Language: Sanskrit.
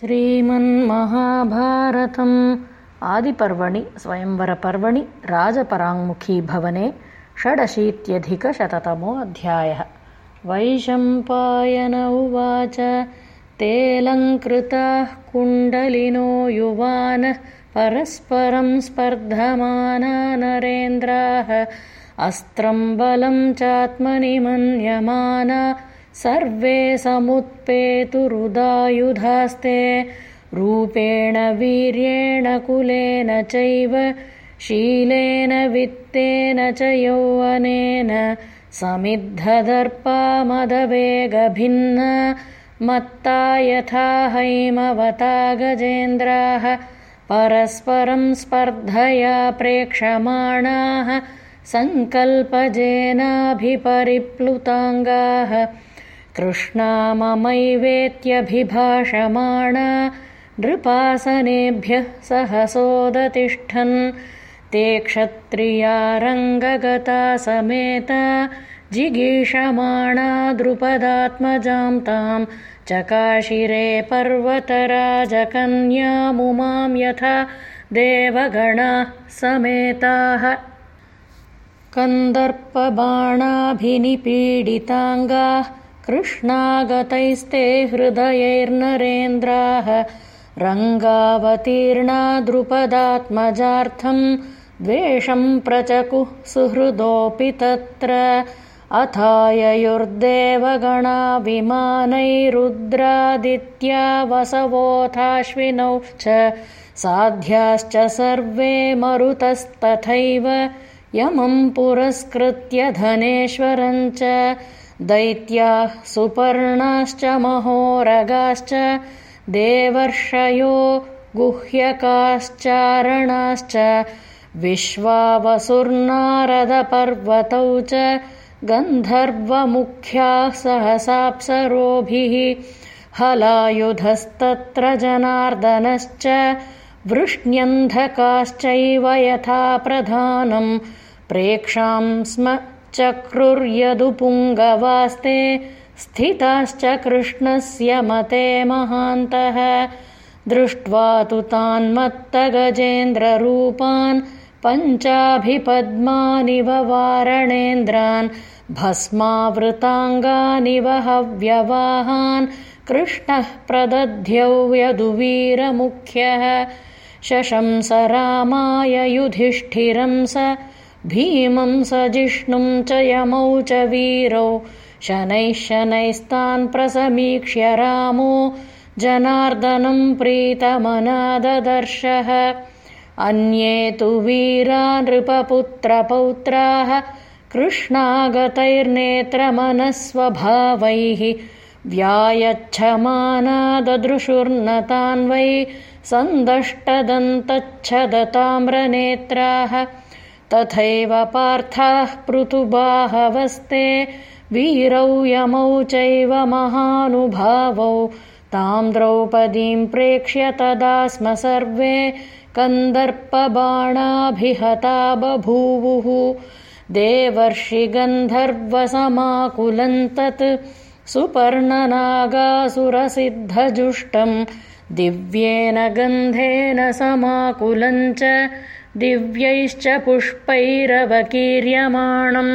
श्रीमन्महाभारतम् आदिपर्वणि स्वयंवरपर्वणि राजपराङ्मुखीभवने षडशीत्यधिकशततमोऽध्यायः। वैशम्पायन उवाच तेऽलङ्कृताः कुण्डलिनो युवानः परस्परं स्पर्धमाना नरेन्द्राः अस्त्रं बलं चात्मनि मन्यमाना सर्वे समुत्पेतुरुदायुधास्ते रूपेण वीर्येण कुलेन चैव शीलेन वित्तेन च यौवनेन समिद्धदर्पामदवेगभिन्न मत्ता यथा हैमवता गजेन्द्राः परस्परं स्पर्धया प्रेक्षमाणाः सङ्कल्पजेनाभिपरिप्लुताङ्गाः कृष्णाममैवेत्यभिभाषमाणा नृपासनेभ्यः सहसोदतिष्ठन् ते क्षत्रियारङ्गगता समेता जिगीषमाणा द्रुपदात्मजां तां चकाशिरे पर्वतराजकन्यामुमां यथा देवगणाः समेताः। कन्दर्पबाणाभिनिपीडिताङ्गाः कृष्णागतैस्ते हृदयैर्नरेन्द्राः रङ्गावतीर्णा द्रुपदात्मजार्थं द्वेषं प्रचकुः सुहृदोऽपि तत्र। अथाययुर्देवगणा विमानैरुद्रादित्या वसवोऽथाश्विनौ च साध्याश्च सर्वे मरुतस्तथैव यमं पुरस्कृत्य धनेश्वरञ्च दैत्याः सुपर्णाश्च महोरगाश्च देवर्षयो गुह्यकाश्चारणाश्च विश्वावसुर्नारदपर्वतौ च गन्धर्वमुख्याः सहसाप्सरोभिः हलायुधस्तत्र जनार्दनश्च वृष्ण्यन्धकाश्चैव यथा प्रधानं प्रेक्षां स्म चक्रुर्यदुपुङ्गवास्ते स्थिताश्च कृष्णस्य मते महान्तः। दृष्ट्वा तु तान्मत्तगजेन्द्ररूपान् पञ्चाभिपद्मानिव वारणेन्द्रान् भस्मावृताङ्गानिव हव्यवाहान् कृष्णः प्रदध्यौ यदुवीरमुख्यः। शशंस रामाय युधिष्ठिरं स भीमं स जिष्णुं च यमौ च वीरौ। शनैः शनैस्तान् प्रसमीक्ष्य रामो। जनार्दनं प्रीतमनाददर्शः। अन्ये तु वीरा नृपपुत्रपौत्राः। कृष्णागतैर्नेत्रमनस्वभावैः। व्यायच्छमानाददृशुर्न वै सन्दष्टदन्तच्छदताम्रनेत्राः तथैव पार्थाः पृथुबाहवस्ते वीरौ यमौ चैव महानुभावौ। तां द्रौपदीं प्रेक्ष्य तदा स्म सर्वे कन्दर्पबाणाभिहता बभूवुः। देवर्षिगन्धर्वसमाकुलन्तत् सुपर्णनागासुरसिद्धजुष्टं। दिव्येन गन्धेन समाकुलञ्च दिव्यैश्च पुष्पैरवकीर्यमाणम्